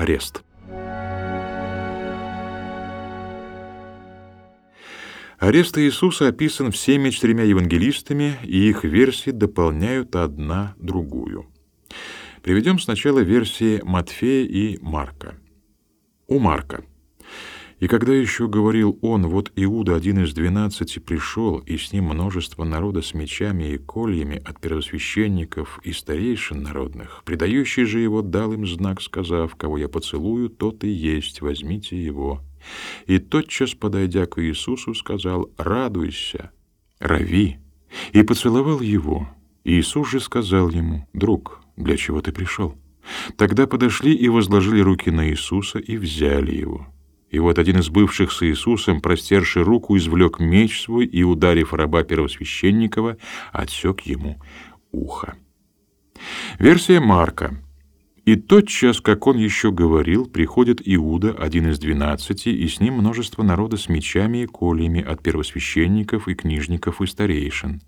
Арест. Арест Иисуса описан всеми четырьмя евангелистами, и их версии дополняют одна другую. Приведем сначала версии Матфея и Марка. У Марка. И когда еще говорил он, вот Иуда, один из двенадцати, пришел, и с ним множество народа с мечами и кольями от первосвященников и старейшин народных, предающий же его дал им знак, сказав, кого я поцелую, тот и есть, возьмите его. И тотчас, подойдя к Иисусу, сказал, радуйся, рави, и поцеловал его. Иисус же сказал ему, друг, для чего ты пришел? Тогда подошли и возложили руки на Иисуса и взяли его. И вот один из бывших с Иисусом, простерши руку, извлек меч свой и, ударив раба первосвященникова, отсек ему ухо. Версия Марка. И тотчас, как он еще говорил, приходит Иуда, один из двенадцати, и с ним множество народа с мечами и кольями от первосвященников и книжников и старейшин.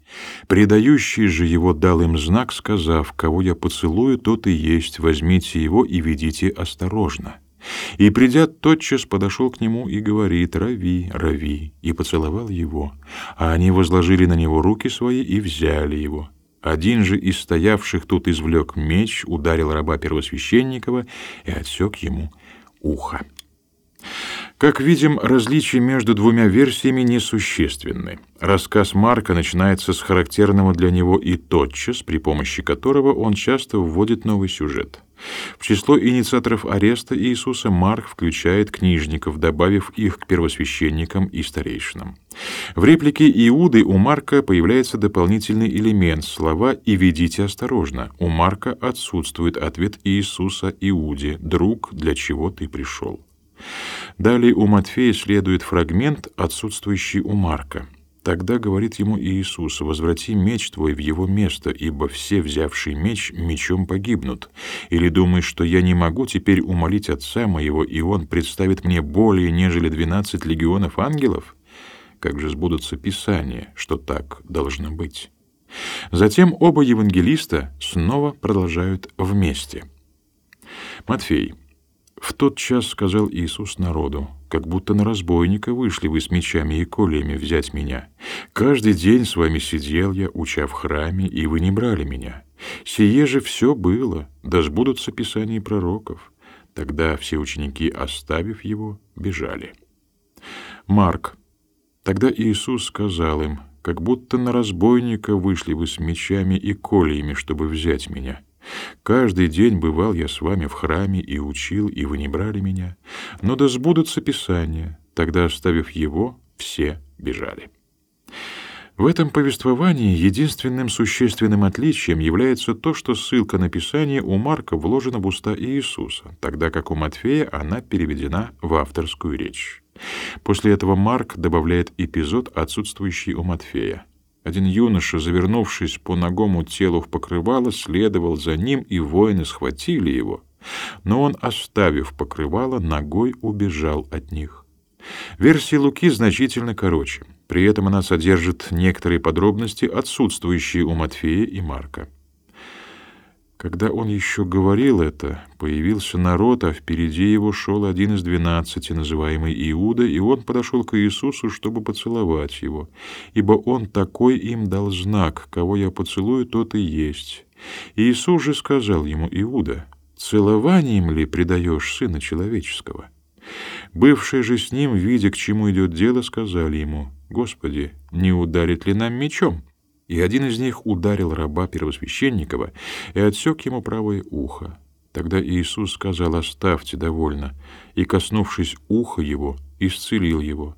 Предающий же его дал им знак, сказав, «Кого я поцелую, тот и есть, возьмите его и ведите осторожно». И, придя, тотчас подошел к нему и говорит «Рави, рави», и поцеловал его. А они возложили на него руки свои и взяли его. Один же из стоявших тут извлек меч, ударил раба первосвященникова и отсек ему ухо. Как видим, различия между двумя версиями несущественны. Рассказ Марка начинается с характерного для него и тотчас, при помощи которого он часто вводит новый сюжет. В число инициаторов ареста Иисуса Марк включает книжников, добавив их к первосвященникам и старейшинам. В реплике Иуды у Марка появляется дополнительный элемент слова «и ведите осторожно». У Марка отсутствует ответ Иисуса Иуде «Друг, для чего ты пришел?». Далее у Матфея следует фрагмент, отсутствующий у Марка. Тогда говорит ему Иисус, «Возврати меч твой в его место, ибо все, взявшие меч, мечом погибнут. Или думаешь, что я не могу теперь умолить Отца моего, и Он представит мне более, нежели двенадцать легионов ангелов? Как же сбудутся Писания, что так должно быть?» Затем оба евангелиста снова продолжают вместе. Матфей. В тот час сказал Иисус народу, как будто на разбойника вышли вы с мечами и кольями взять меня. Каждый день с вами сидел я, уча в храме, и вы не брали меня. Сие же все было, да сбудутся писания пророков. Тогда все ученики, оставив его, бежали. Марк. Тогда Иисус сказал им, как будто на разбойника вышли вы с мечами и кольями, чтобы взять меня. Каждый день бывал я с вами в храме и учил, и вы не брали меня. Но да сбудутся Писания, тогда, оставив его, все бежали. В этом повествовании единственным существенным отличием является то, что ссылка на Писание у Марка вложена в уста Иисуса, тогда как у Матфея она переведена в авторскую речь. После этого Марк добавляет эпизод, отсутствующий у Матфея. Один юноша, завернувшись по ногому телу в покрывало, следовал за ним, и воины схватили его. Но он, оставив покрывало, ногой убежал от них. Версия Луки значительно короче. При этом она содержит некоторые подробности, отсутствующие у Матфея и Марка. Когда он еще говорил это, появился народ, а впереди его шел один из двенадцати, называемый Иуда, и он подошел к Иисусу, чтобы поцеловать его, ибо он такой им дал знак, кого я поцелую, тот и есть. Иисус же сказал ему, Иуда, целованием ли предаешь Сына Человеческого? Бывшие же с ним, видя, к чему идет дело, сказали ему, Господи, не ударит ли нам мечом? И один из них ударил раба первосвященникова и отсек ему правое ухо. Тогда Иисус сказал, «Оставьте довольно», и, коснувшись уха его, исцелил его.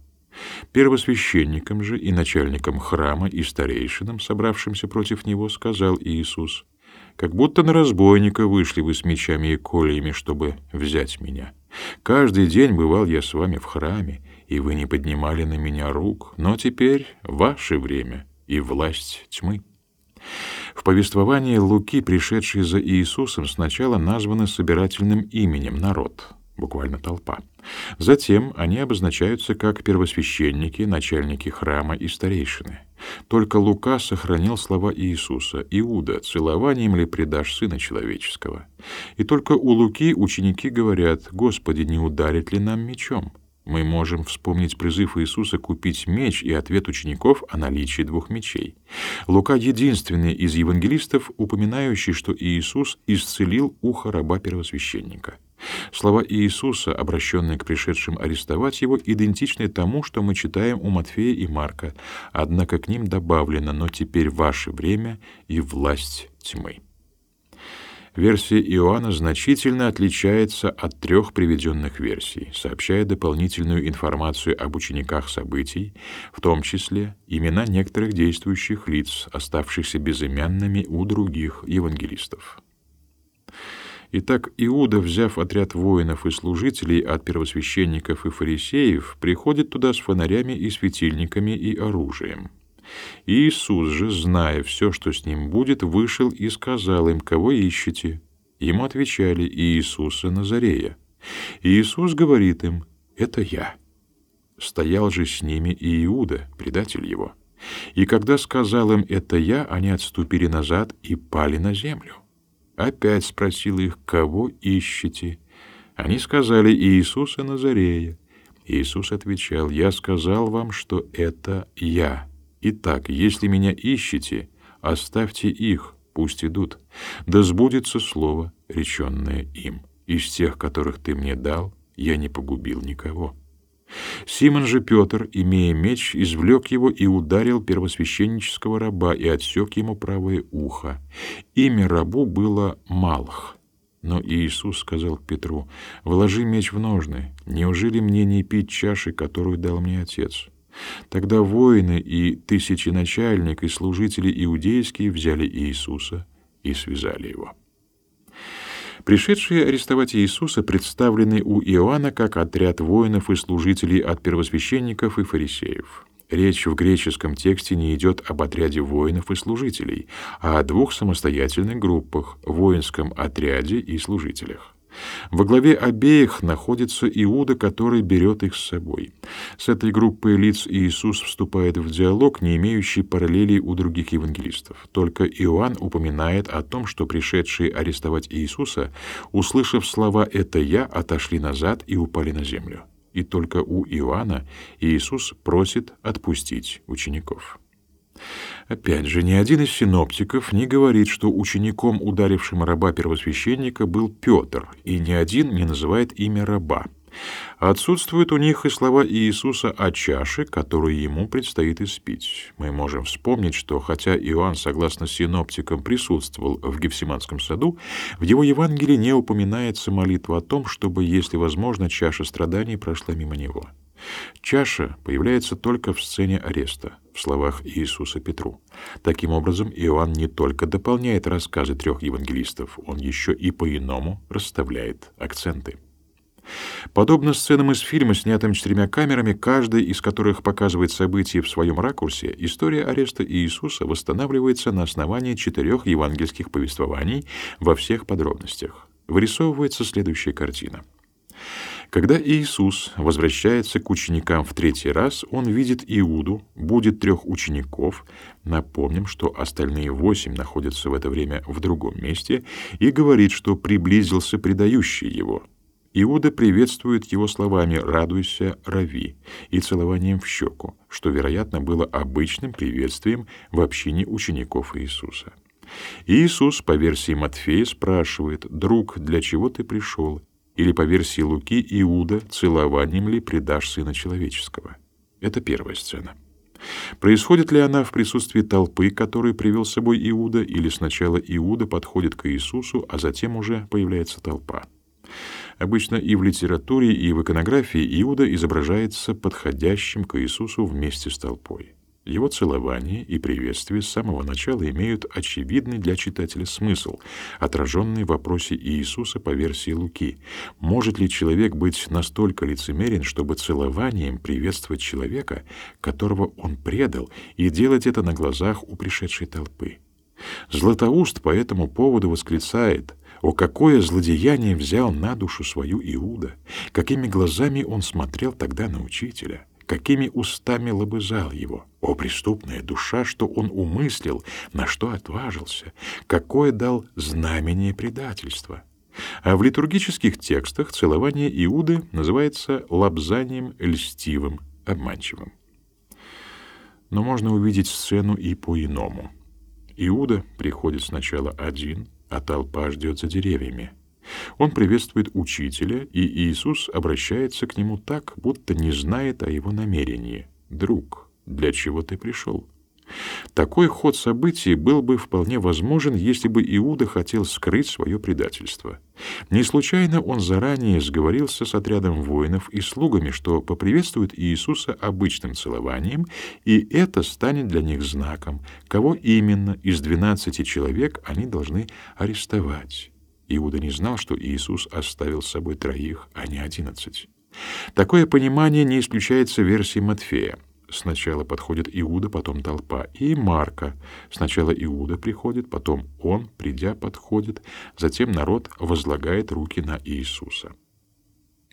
Первосвященникам же и начальникам храма и старейшинам, собравшимся против него, сказал Иисус, «Как будто на разбойника вышли вы с мечами и кольями, чтобы взять меня. Каждый день бывал я с вами в храме, и вы не поднимали на меня рук, но теперь ваше время» и власть тьмы. В повествовании Луки, пришедшие за Иисусом, сначала названы собирательным именем народ. буквально толпа. Затем они обозначаются как первосвященники, начальники храма и старейшины. Только Лука сохранил слова Иисуса: "Иуда, целованием ли предашь сына человеческого?" И только у Луки ученики говорят: "Господи, не ударит ли нам мечом?" Мы можем вспомнить призыв Иисуса купить меч и ответ учеников о наличии двух мечей. Лука единственный из евангелистов, упоминающий, что Иисус исцелил ухо раба первосвященника. Слова Иисуса, обращенные к пришедшим арестовать его, идентичны тому, что мы читаем у Матфея и Марка, однако к ним добавлено «но теперь ваше время и власть тьмы». Версия Иоанна значительно отличается от трех приведенных версий, сообщая дополнительную информацию об учениках событий, в том числе имена некоторых действующих лиц, оставшихся безымянными у других евангелистов. Итак, Иуда, взяв отряд воинов и служителей от первосвященников и фарисеев, приходит туда с фонарями и светильниками и оружием. Иисус же, зная все, что с ним будет, вышел и сказал им, кого ищете. Ему отвечали Иисуса Назарея. Иисус говорит им, это я. Стоял же с ними и Иуда, предатель его. И когда сказал им это я, они отступили назад и пали на землю. Опять спросил их, кого ищете? Они сказали Иисуса Назарея. Иисус отвечал, я сказал вам, что это я. Итак, если меня ищете, оставьте их, пусть идут. Да сбудется слово, реченное им. Из тех, которых ты мне дал, я не погубил никого. Симон же Петр, имея меч, извлек его и ударил первосвященнического раба и отсек ему правое ухо. Имя рабу было Малх. Но Иисус сказал Петру, «Вложи меч в ножны. Неужели мне не пить чаши, которую дал мне Отец?» Тогда воины и тысяченачальник и служители иудейские взяли Иисуса и связали его. Пришедшие арестовать Иисуса представлены у Иоанна как отряд воинов и служителей от первосвященников и фарисеев. Речь в греческом тексте не идет об отряде воинов и служителей, а о двух самостоятельных группах — воинском отряде и служителях. Во главе обеих находится Иуда, который берет их с собой. С этой группой лиц Иисус вступает в диалог, не имеющий параллелей у других евангелистов. Только Иоанн упоминает о том, что пришедшие арестовать Иисуса, услышав слова «это я», отошли назад и упали на землю. И только у Иоанна Иисус просит отпустить учеников. Опять же, ни один из синоптиков не говорит, что учеником, ударившим раба первосвященника, был Петр, и ни один не называет имя раба. Отсутствуют у них и слова Иисуса о чаше, которую ему предстоит испить. Мы можем вспомнить, что хотя Иоанн, согласно синоптикам, присутствовал в Гефсиманском саду, в его Евангелии не упоминается молитва о том, чтобы, если возможно, чаша страданий прошла мимо него. Чаша появляется только в сцене ареста, в словах Иисуса Петру. Таким образом, Иоанн не только дополняет рассказы трех евангелистов, он еще и по-иному расставляет акценты. Подобно сценам из фильма, снятым четырьмя камерами, каждая из которых показывает события в своем ракурсе, история ареста Иисуса восстанавливается на основании четырех евангельских повествований во всех подробностях. Вырисовывается следующая картина. Когда Иисус возвращается к ученикам в третий раз, он видит Иуду, будет трех учеников, напомним, что остальные восемь находятся в это время в другом месте, и говорит, что приблизился предающий его. Иуда приветствует его словами «радуйся, рави» и целованием в щеку, что, вероятно, было обычным приветствием в общине учеников Иисуса. Иисус, по версии Матфея, спрашивает «Друг, для чего ты пришел?» Или, по версии Луки, Иуда целованием ли предашь Сына Человеческого? Это первая сцена. Происходит ли она в присутствии толпы, которую привел с собой Иуда, или сначала Иуда подходит к Иисусу, а затем уже появляется толпа? Обычно и в литературе, и в иконографии Иуда изображается подходящим к Иисусу вместе с толпой. Его целование и приветствие с самого начала имеют очевидный для читателя смысл, отраженный в вопросе Иисуса по версии Луки. Может ли человек быть настолько лицемерен, чтобы целованием приветствовать человека, которого он предал, и делать это на глазах у пришедшей толпы? Златоуст по этому поводу восклицает О, какое злодеяние взял на душу свою Иуда! Какими глазами он смотрел тогда на учителя! Какими устами лобызал его! О, преступная душа, что он умыслил, на что отважился! Какое дал знамение предательства! А в литургических текстах целование Иуды называется лобзанием льстивым, обманчивым. Но можно увидеть сцену и по-иному. Иуда приходит сначала один, а толпа ждет за деревьями. Он приветствует учителя, и Иисус обращается к нему так, будто не знает о его намерении. «Друг, для чего ты пришел?» Такой ход событий был бы вполне возможен, если бы Иуда хотел скрыть свое предательство. Не случайно он заранее сговорился с отрядом воинов и слугами, что поприветствует Иисуса обычным целованием, и это станет для них знаком, кого именно из двенадцати человек они должны арестовать. Иуда не знал, что Иисус оставил с собой троих, а не одиннадцать. Такое понимание не исключается версии Матфея. Сначала подходит Иуда, потом толпа. И Марка. Сначала Иуда приходит, потом он, придя, подходит. Затем народ возлагает руки на Иисуса.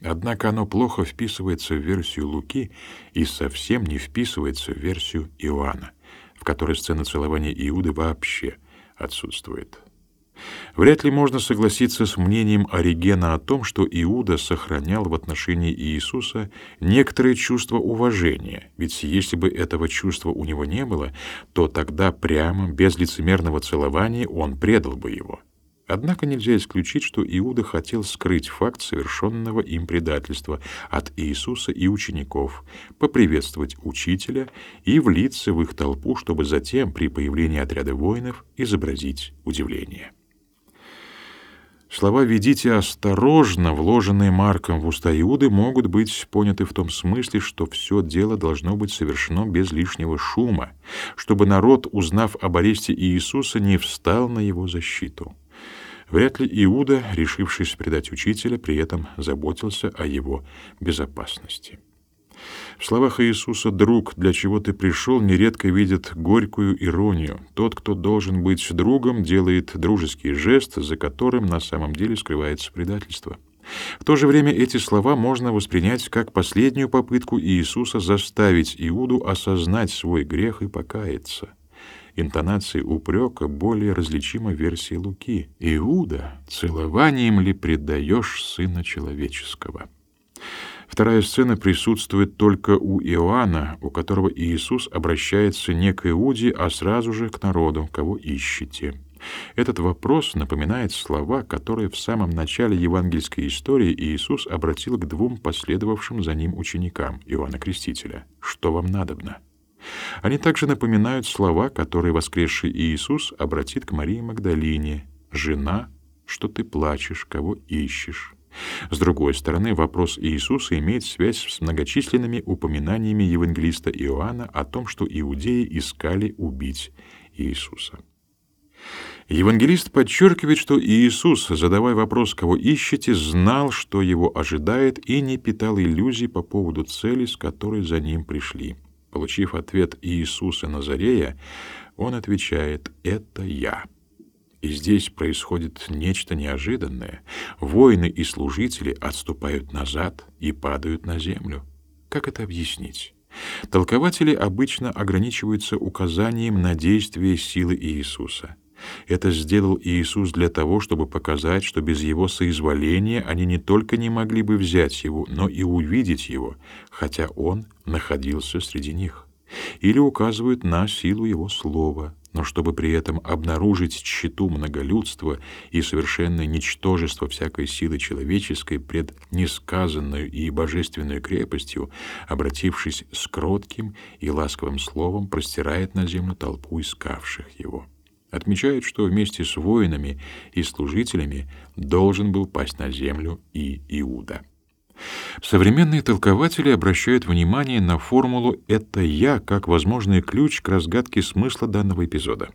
Однако оно плохо вписывается в версию Луки и совсем не вписывается в версию Иоанна, в которой сцена целования Иуды вообще отсутствует. Вряд ли можно согласиться с мнением Оригена о том, что Иуда сохранял в отношении Иисуса некоторое чувство уважения, ведь если бы этого чувства у него не было, то тогда прямо, без лицемерного целования, он предал бы его. Однако нельзя исключить, что Иуда хотел скрыть факт совершенного им предательства от Иисуса и учеников, поприветствовать учителя и влиться в их толпу, чтобы затем при появлении отряда воинов изобразить удивление. Слова «ведите осторожно», вложенные Марком в уста Иуды, могут быть поняты в том смысле, что все дело должно быть совершено без лишнего шума, чтобы народ, узнав об аресте Иисуса, не встал на его защиту. Вряд ли Иуда, решившись предать учителя, при этом заботился о его безопасности. В словах Иисуса «друг, для чего ты пришел» нередко видят горькую иронию. Тот, кто должен быть другом, делает дружеский жест, за которым на самом деле скрывается предательство. В то же время эти слова можно воспринять как последнюю попытку Иисуса заставить Иуду осознать свой грех и покаяться. Интонации упрека более различима в версии Луки. «Иуда, целованием ли предаешь Сына Человеческого?» Вторая сцена присутствует только у Иоанна, у которого Иисус обращается не к Иуде, а сразу же к народу, кого ищете. Этот вопрос напоминает слова, которые в самом начале евангельской истории Иисус обратил к двум последовавшим за ним ученикам Иоанна Крестителя: "Что вам надобно?" Они также напоминают слова, которые воскресший Иисус обратит к Марии Магдалине: "Жена, что ты плачешь, кого ищешь?" С другой стороны, вопрос Иисуса имеет связь с многочисленными упоминаниями евангелиста Иоанна о том, что иудеи искали убить Иисуса. Евангелист подчеркивает, что Иисус, задавая вопрос, кого ищете, знал, что его ожидает, и не питал иллюзий по поводу цели, с которой за ним пришли. Получив ответ Иисуса Назарея, он отвечает «Это я». И здесь происходит нечто неожиданное. Воины и служители отступают назад и падают на землю. Как это объяснить? Толкователи обычно ограничиваются указанием на действие силы Иисуса. Это сделал Иисус для того, чтобы показать, что без его соизволения они не только не могли бы взять его, но и увидеть его, хотя он находился среди них. Или указывают на силу его слова, но чтобы при этом обнаружить тщету многолюдства и совершенное ничтожество всякой силы человеческой пред несказанную и божественную крепостью, обратившись с кротким и ласковым словом, простирает на землю толпу искавших его. Отмечают, что вместе с воинами и служителями должен был пасть на землю и Иуда. Современные толкователи обращают внимание на формулу «это я» как возможный ключ к разгадке смысла данного эпизода.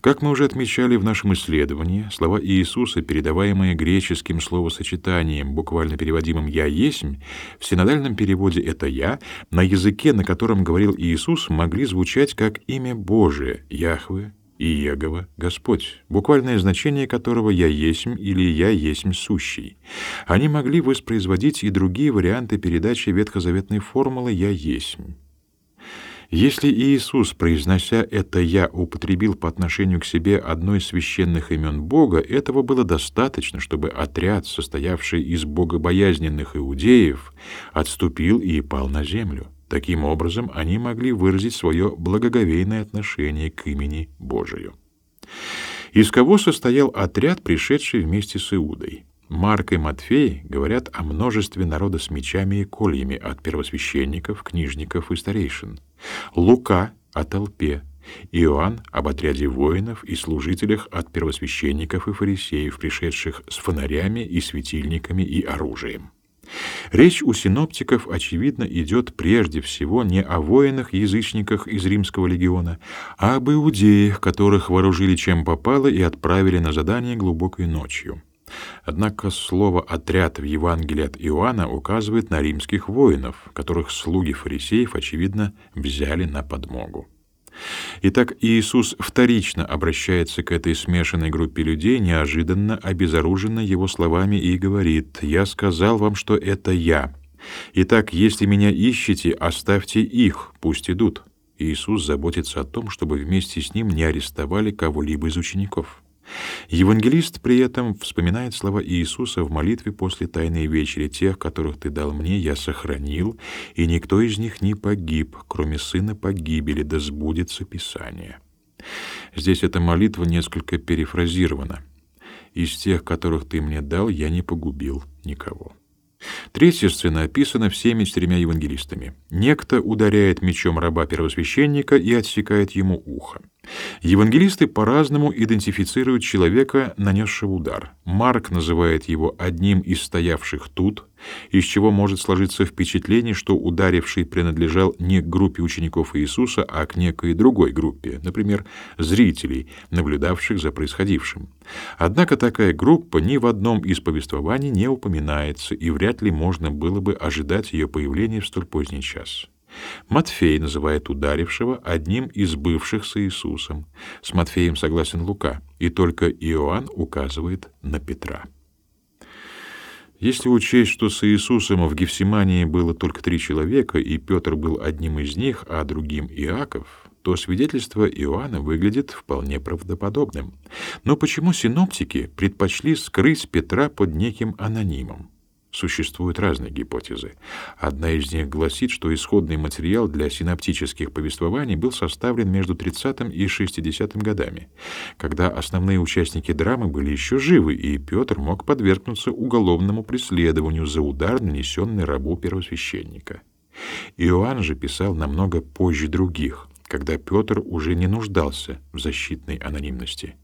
Как мы уже отмечали в нашем исследовании, слова Иисуса, передаваемые греческим словосочетанием, буквально переводимым «я есмь», в синодальном переводе «это я», на языке, на котором говорил Иисус, могли звучать как имя Божие, Яхве, Иегова — Господь, буквальное значение которого «я есмь» или «я есмь сущий». Они могли воспроизводить и другие варианты передачи ветхозаветной формулы «я есмь». Если Иисус, произнося это «я», употребил по отношению к себе одно из священных имен Бога, этого было достаточно, чтобы отряд, состоявший из богобоязненных иудеев, отступил и пал на землю. Таким образом, они могли выразить свое благоговейное отношение к имени Божию. Из кого состоял отряд, пришедший вместе с Иудой? Марк и Матфей говорят о множестве народа с мечами и кольями от первосвященников, книжников и старейшин. Лука о толпе, Иоанн об отряде воинов и служителях от первосвященников и фарисеев, пришедших с фонарями и светильниками и оружием. Речь у синоптиков, очевидно, идет прежде всего не о воинах-язычниках из римского легиона, а об иудеях, которых вооружили чем попало и отправили на задание глубокой ночью. Однако слово «отряд» в Евангелии от Иоанна указывает на римских воинов, которых слуги фарисеев, очевидно, взяли на подмогу. Итак, Иисус вторично обращается к этой смешанной группе людей, неожиданно обезоруженно его словами, и говорит «Я сказал вам, что это я. Итак, если меня ищете, оставьте их, пусть идут». Иисус заботится о том, чтобы вместе с ним не арестовали кого-либо из учеников. Евангелист при этом вспоминает слова Иисуса в молитве после Тайной вечери: "Тех, которых ты дал мне, я сохранил, и никто из них не погиб, кроме сына погибели, да сбудется Писание". Здесь эта молитва несколько перефразирована. "Из тех, которых ты мне дал, я не погубил никого". Третья сцена описана всеми четырьмя евангелистами. Некто ударяет мечом раба первосвященника и отсекает ему ухо. Евангелисты по-разному идентифицируют человека, нанесшего удар. Марк называет его одним из стоявших тут, из чего может сложиться впечатление, что ударивший принадлежал не к группе учеников Иисуса, а к некой другой группе, например, зрителей, наблюдавших за происходившим. Однако такая группа ни в одном из повествований не упоминается, и вряд ли можно было бы ожидать ее появления в столь поздний час. Матфей называет ударившего одним из бывших с Иисусом. С Матфеем согласен Лука, и только Иоанн указывает на Петра. Если учесть, что с Иисусом в Гефсимании было только три человека, и Петр был одним из них, а другим Иаков, то свидетельство Иоанна выглядит вполне правдоподобным. Но почему синоптики предпочли скрыть Петра под неким анонимом? Существуют разные гипотезы. Одна из них гласит, что исходный материал для синоптических повествований был составлен между 30 и 60 годами, когда основные участники драмы были еще живы, и Петр мог подвергнуться уголовному преследованию за удар, нанесенный рабу первосвященника. Иоанн же писал намного позже других, когда Петр уже не нуждался в защитной анонимности.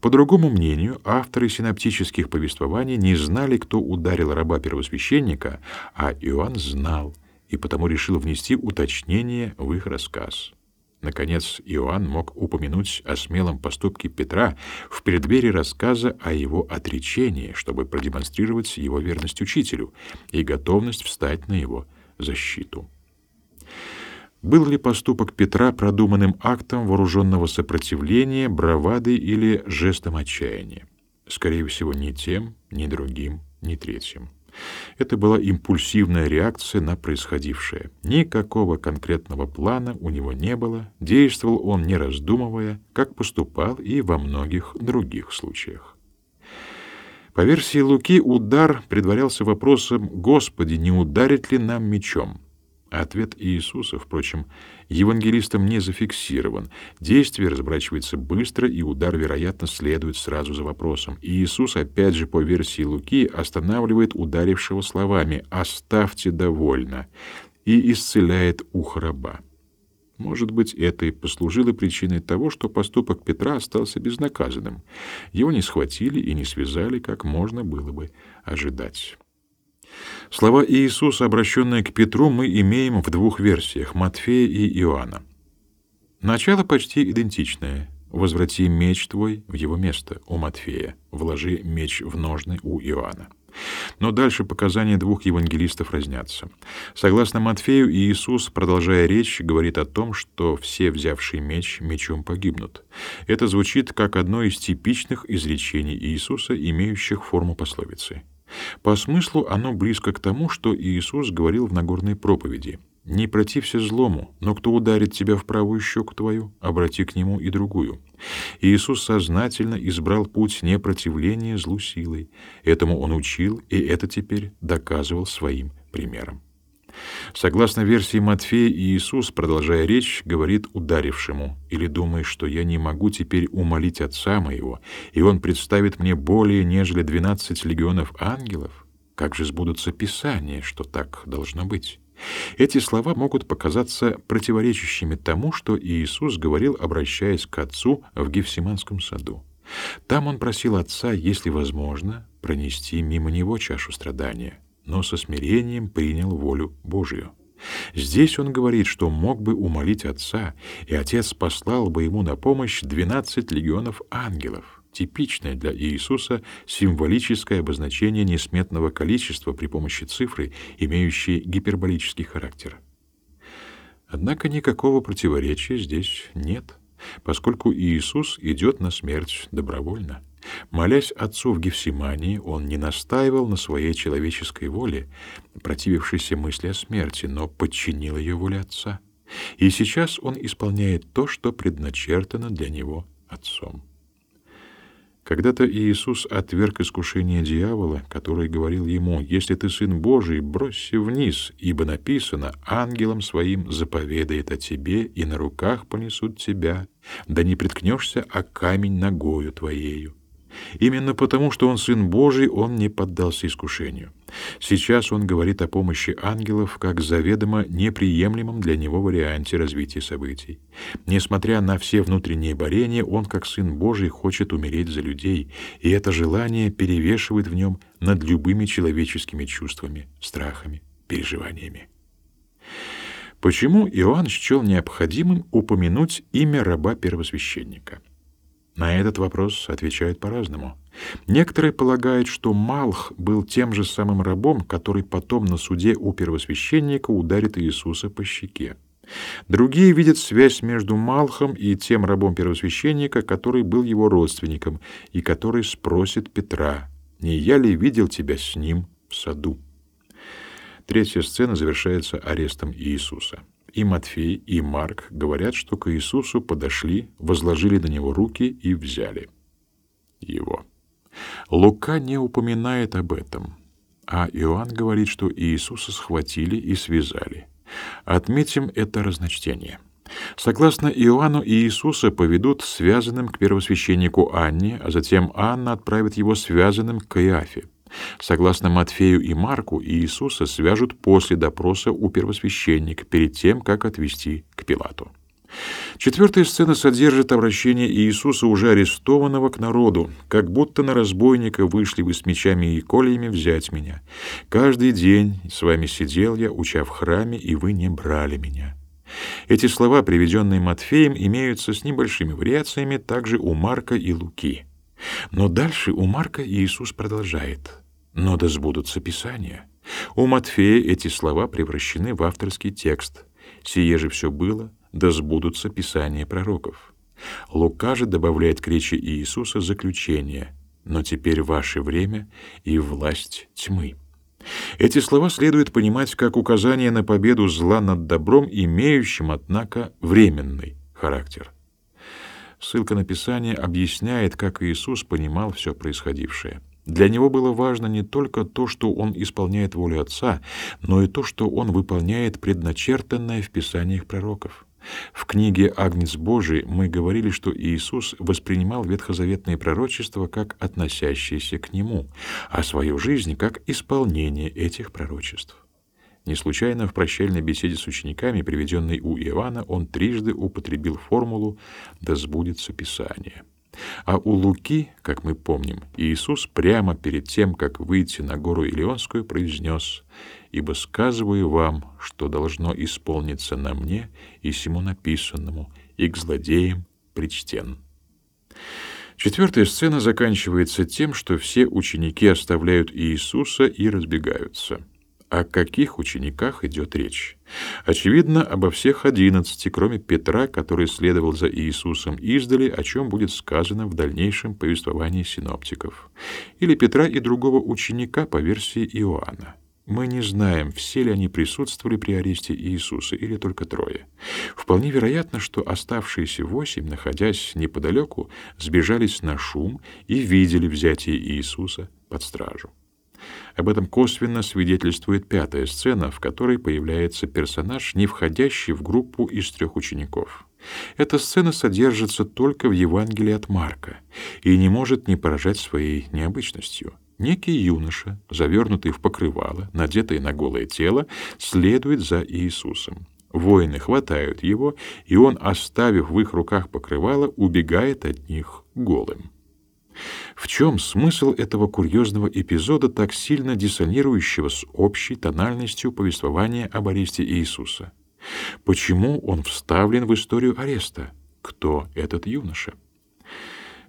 По другому мнению, авторы синоптических повествований не знали, кто ударил раба первосвященника, а Иоанн знал и потому решил внести уточнение в их рассказ. Наконец, Иоанн мог упомянуть о смелом поступке Петра в преддверии рассказа о его отречении, чтобы продемонстрировать его верность учителю и готовность встать на его защиту. Был ли поступок Петра продуманным актом вооруженного сопротивления, бравады или жестом отчаяния? Скорее всего, ни тем, ни другим, ни третьим. Это была импульсивная реакция на происходившее. Никакого конкретного плана у него не было, действовал он не раздумывая, как поступал и во многих других случаях. По версии Луки, удар предварялся вопросом «Господи, не ударит ли нам мечом?» Ответ Иисуса, впрочем, евангелистом не зафиксирован. Действие разворачивается быстро, и удар, вероятно, следует сразу за вопросом. Иисус, опять же по версии Луки, останавливает ударившего словами «оставьте довольно» и исцеляет ухо раба. Может быть, это и послужило причиной того, что поступок Петра остался безнаказанным. Его не схватили и не связали, как можно было бы ожидать. Слова Иисуса, обращенные к Петру, мы имеем в двух версиях — Матфея и Иоанна. Начало почти идентичное. «Возврати меч твой в его место» у Матфея, «Вложи меч в ножны» у Иоанна. Но дальше показания двух евангелистов разнятся. Согласно Матфею, Иисус, продолжая речь, говорит о том, что все, взявшие меч, мечом погибнут. Это звучит как одно из типичных изречений Иисуса, имеющих форму пословицы. По смыслу оно близко к тому, что Иисус говорил в Нагорной проповеди — не протився злому, но кто ударит тебя в правую щеку твою, обрати к нему и другую. Иисус сознательно избрал путь непротивления злу силой. Этому он учил, и это теперь доказывал своим примером. Согласно версии Матфея, Иисус, продолжая речь, говорит ударившему, «Или думаешь, что я не могу теперь умолить Отца моего, и Он представит мне более, нежели двенадцать легионов ангелов? Как же сбудутся Писания, что так должно быть?» Эти слова могут показаться противоречащими тому, что Иисус говорил, обращаясь к Отцу в Гефсиманском саду. Там он просил Отца, если возможно, пронести мимо него чашу страдания, но со смирением принял волю Божию. Здесь он говорит, что мог бы умолить Отца, и Отец послал бы ему на помощь двенадцать легионов ангелов типичное для Иисуса символическое обозначение несметного количества при помощи цифры, имеющей гиперболический характер. Однако никакого противоречия здесь нет, поскольку Иисус идет на смерть добровольно. Молясь Отцу в Гефсимании, он не настаивал на своей человеческой воле, противившейся мысли о смерти, но подчинил ее воле Отца. И сейчас он исполняет то, что предначертано для него Отцом. Когда-то Иисус отверг искушение дьявола, который говорил ему, «Если ты сын Божий, бросься вниз, ибо написано, ангелом своим заповедает о тебе, и на руках понесут тебя, да не приткнешься о камень ногою твоею». Именно потому, что он сын Божий, он не поддался искушению. Сейчас он говорит о помощи ангелов как заведомо неприемлемом для него варианте развития событий. Несмотря на все внутренние борения, он как сын Божий хочет умереть за людей, и это желание перевешивает в нем над любыми человеческими чувствами, страхами, переживаниями. Почему Иоанн счел необходимым упомянуть имя раба первосвященника? На этот вопрос отвечают по-разному. Некоторые полагают, что Малх был тем же самым рабом, который потом на суде у первосвященника ударит Иисуса по щеке. Другие видят связь между Малхом и тем рабом первосвященника, который был его родственником и который спросит Петра, «Не я ли видел тебя с ним в саду?» Третья сцена завершается арестом Иисуса. И Матфей, и Марк говорят, что к Иисусу подошли, возложили на него руки и взяли его. Лука не упоминает об этом, а Иоанн говорит, что Иисуса схватили и связали. Отметим это разночтение. Согласно Иоанну, Иисуса поведут связанным к первосвященнику Анне, а затем Анна отправит его связанным к Иафе. Согласно Матфею и Марку, Иисуса свяжут после допроса у первосвященника, перед тем, как отвести к Пилату. Четвертая сцена содержит обращение Иисуса, уже арестованного, к народу, как будто на разбойника вышли вы с мечами и кольями взять меня. Каждый день с вами сидел я, уча в храме, и вы не брали меня. Эти слова, приведенные Матфеем, имеются с небольшими вариациями также у Марка и Луки. Но дальше у Марка Иисус продолжает но да сбудутся Писания. У Матфея эти слова превращены в авторский текст. «Сие же все было, да сбудутся Писания пророков». Лука же добавляет к речи Иисуса заключение «но теперь ваше время и власть тьмы». Эти слова следует понимать как указание на победу зла над добром, имеющим, однако, временный характер. Ссылка на Писание объясняет, как Иисус понимал все происходившее. Для него было важно не только то, что он исполняет волю Отца, но и то, что он выполняет предначертанное в Писаниях пророков. В книге «Агнец Божий» мы говорили, что Иисус воспринимал ветхозаветные пророчества как относящиеся к Нему, а свою жизнь как исполнение этих пророчеств. Не случайно в прощальной беседе с учениками, приведенной у Иоанна, он трижды употребил формулу «да сбудется Писание». А у Луки, как мы помним, Иисус прямо перед тем, как выйти на гору Илионскую, произнес «Ибо сказываю вам, что должно исполниться на мне и сему написанному, и к злодеям причтен». Четвертая сцена заканчивается тем, что все ученики оставляют Иисуса и разбегаются. О каких учениках идет речь? Очевидно, обо всех одиннадцати, кроме Петра, который следовал за Иисусом издали, о чем будет сказано в дальнейшем повествовании синоптиков. Или Петра и другого ученика по версии Иоанна. Мы не знаем, все ли они присутствовали при аресте Иисуса или только трое. Вполне вероятно, что оставшиеся восемь, находясь неподалеку, сбежались на шум и видели взятие Иисуса под стражу. Об этом косвенно свидетельствует пятая сцена, в которой появляется персонаж, не входящий в группу из трех учеников. Эта сцена содержится только в Евангелии от Марка и не может не поражать своей необычностью. Некий юноша, завернутый в покрывало, надетый на голое тело, следует за Иисусом. Воины хватают его, и он, оставив в их руках покрывало, убегает от них голым. В чем смысл этого курьезного эпизода, так сильно диссонирующего с общей тональностью повествования об аресте Иисуса? Почему он вставлен в историю ареста? Кто этот юноша?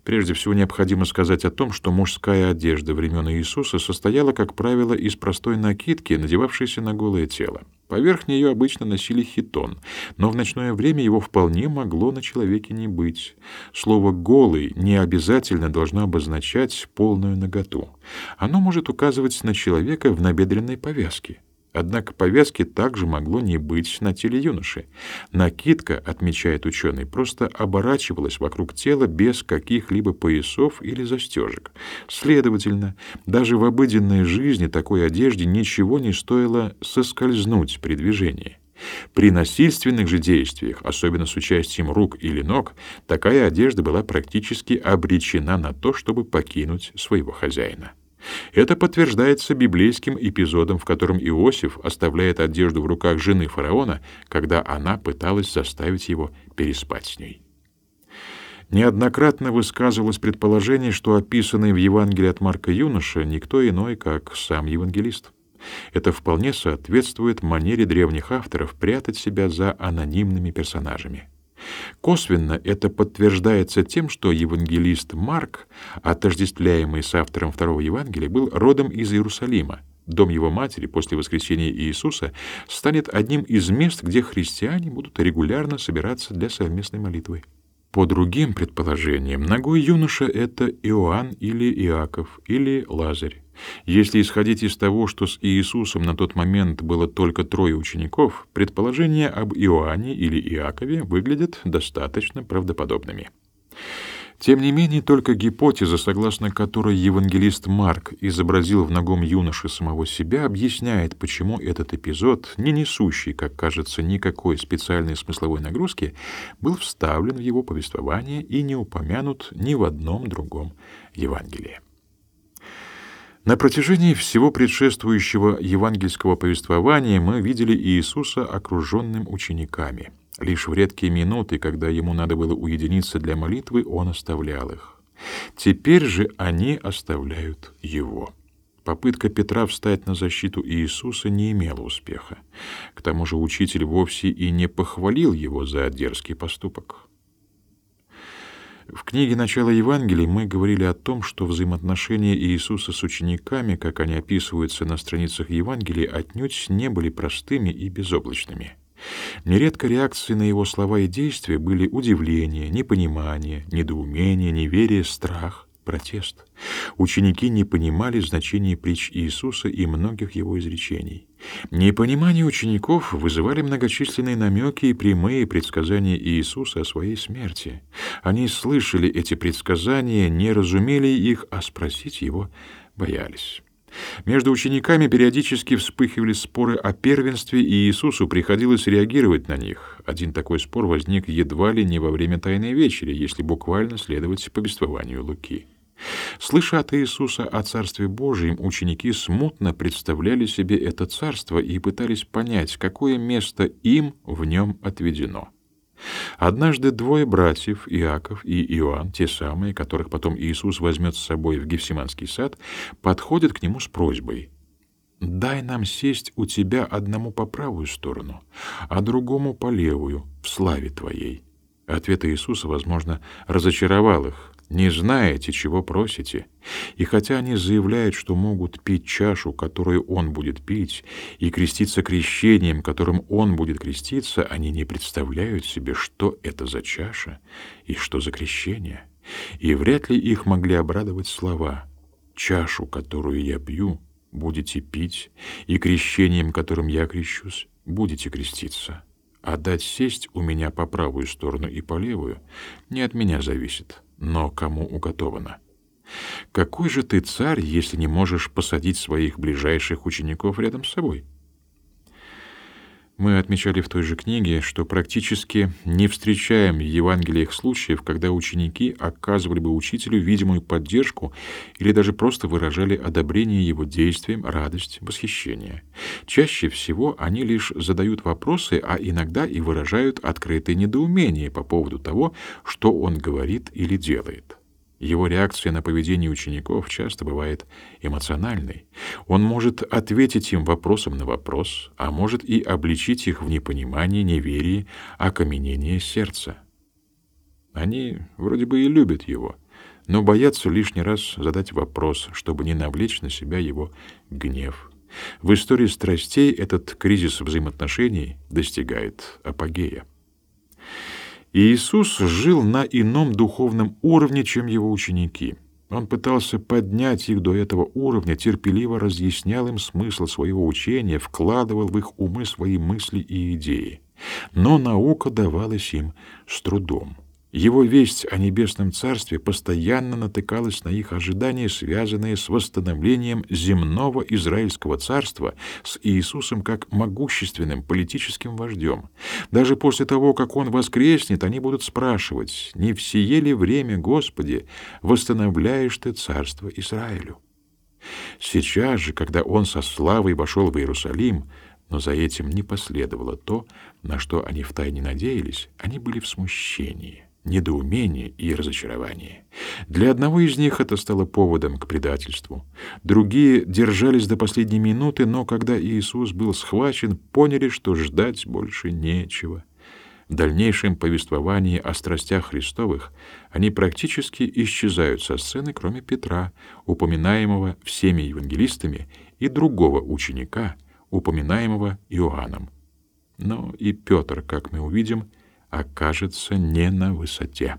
Прежде всего необходимо сказать о том, что мужская одежда времен Иисуса состояла, как правило, из простой накидки, надевавшейся на голое тело. Поверх нее обычно носили хитон, но в ночное время его вполне могло на человеке не быть. Слово «голый» не обязательно должно обозначать полную наготу. Оно может указывать на человека в набедренной повязке. Однако повязки также могло не быть на теле юноши. Накидка, отмечает ученый, просто оборачивалась вокруг тела без каких-либо поясов или застежек. Следовательно, даже в обыденной жизни такой одежде ничего не стоило соскользнуть при движении. При насильственных же действиях, особенно с участием рук или ног, такая одежда была практически обречена на то, чтобы покинуть своего хозяина. Это подтверждается библейским эпизодом, в котором Иосиф оставляет одежду в руках жены фараона, когда она пыталась заставить его переспать с ней. Неоднократно высказывалось предположение, что описанный в Евангелии от Марка юноша никто иной, как сам евангелист. Это вполне соответствует манере древних авторов прятать себя за анонимными персонажами. Косвенно это подтверждается тем, что евангелист Марк, отождествляемый с автором второго Евангелия, был родом из Иерусалима. Дом его матери после воскресения Иисуса станет одним из мест, где христиане будут регулярно собираться для совместной молитвы. По другим предположениям, ногой юноша — это Иоанн или Иаков или Лазарь. Если исходить из того, что с Иисусом на тот момент было только трое учеников, предположения об Иоанне или Иакове выглядят достаточно правдоподобными. Тем не менее, только гипотеза, согласно которой евангелист Марк изобразил в ногом юноше самого себя, объясняет, почему этот эпизод, не несущий, как кажется, никакой специальной смысловой нагрузки, был вставлен в его повествование и не упомянут ни в одном другом Евангелии. На протяжении всего предшествующего евангельского повествования мы видели Иисуса окруженным учениками. Лишь в редкие минуты, когда ему надо было уединиться для молитвы, он оставлял их. Теперь же они оставляют его. Попытка Петра встать на защиту Иисуса не имела успеха. К тому же учитель вовсе и не похвалил его за дерзкий поступок. В книге «Начало Евангелий» мы говорили о том, что взаимоотношения Иисуса с учениками, как они описываются на страницах Евангелий, отнюдь не были простыми и безоблачными. Нередко реакции на его слова и действия были удивление, непонимание, недоумение, неверие, страх, протест. Ученики не понимали значения притч Иисуса и многих его изречений. Непонимание учеников вызывали многочисленные намеки и прямые предсказания Иисуса о своей смерти. Они слышали эти предсказания, не разумели их, а спросить его боялись. Между учениками периодически вспыхивали споры о первенстве, и Иисусу приходилось реагировать на них. Один такой спор возник едва ли не во время Тайной вечери, если буквально следовать повествованию Луки. Слыша от Иисуса о Царстве Божьем, ученики смутно представляли себе это царство и пытались понять, какое место им в нем отведено. Однажды двое братьев, Иаков и Иоанн, те самые, которых потом Иисус возьмет с собой в Гефсиманский сад, подходят к нему с просьбой «Дай нам сесть у тебя одному по правую сторону, а другому по левую, в славе твоей». Ответ Иисуса, возможно, разочаровал их, не знаете, чего просите. И хотя они заявляют, что могут пить чашу, которую он будет пить, и креститься крещением, которым он будет креститься, они не представляют себе, что это за чаша и что за крещение. И вряд ли их могли обрадовать слова «Чашу, которую я пью, будете пить, и крещением, которым я крещусь, будете креститься» а дать сесть у меня по правую сторону и по левую не от меня зависит, но кому уготовано. Какой же ты царь, если не можешь посадить своих ближайших учеников рядом с собой? Мы отмечали в той же книге, что практически не встречаем в Евангелиях случаев, когда ученики оказывали бы учителю видимую поддержку или даже просто выражали одобрение его действиям, радость, восхищение. Чаще всего они лишь задают вопросы, а иногда и выражают открытое недоумение по поводу того, что он говорит или делает. Его реакция на поведение учеников часто бывает эмоциональной. Он может ответить им вопросом на вопрос, а может и обличить их в непонимании, неверии, окаменении сердца. Они вроде бы и любят его, но боятся лишний раз задать вопрос, чтобы не навлечь на себя его гнев. В истории страстей этот кризис взаимоотношений достигает апогея. Иисус жил на ином духовном уровне, чем его ученики. Он пытался поднять их до этого уровня, терпеливо разъяснял им смысл своего учения, вкладывал в их умы свои мысли и идеи. Но наука давалась им с трудом. Его весть о небесном царстве постоянно натыкалась на их ожидания, связанные с восстановлением земного израильского царства с Иисусом как могущественным политическим вождем. Даже после того, как он воскреснет, они будут спрашивать: "Не в ли время, Господи, восстановляешь ты царство Израилю?" Сейчас же, когда он со славой вошел в Иерусалим, но за этим не последовало то, на что они втайне надеялись, они были в смущении недоумение и разочарование. Для одного из них это стало поводом к предательству. Другие держались до последней минуты, но когда Иисус был схвачен, поняли, что ждать больше нечего. В дальнейшем повествовании о страстях Христовых они практически исчезают со сцены, кроме Петра, упоминаемого всеми евангелистами, и другого ученика, упоминаемого Иоанном. Но и Петр, как мы увидим, окажется не на высоте.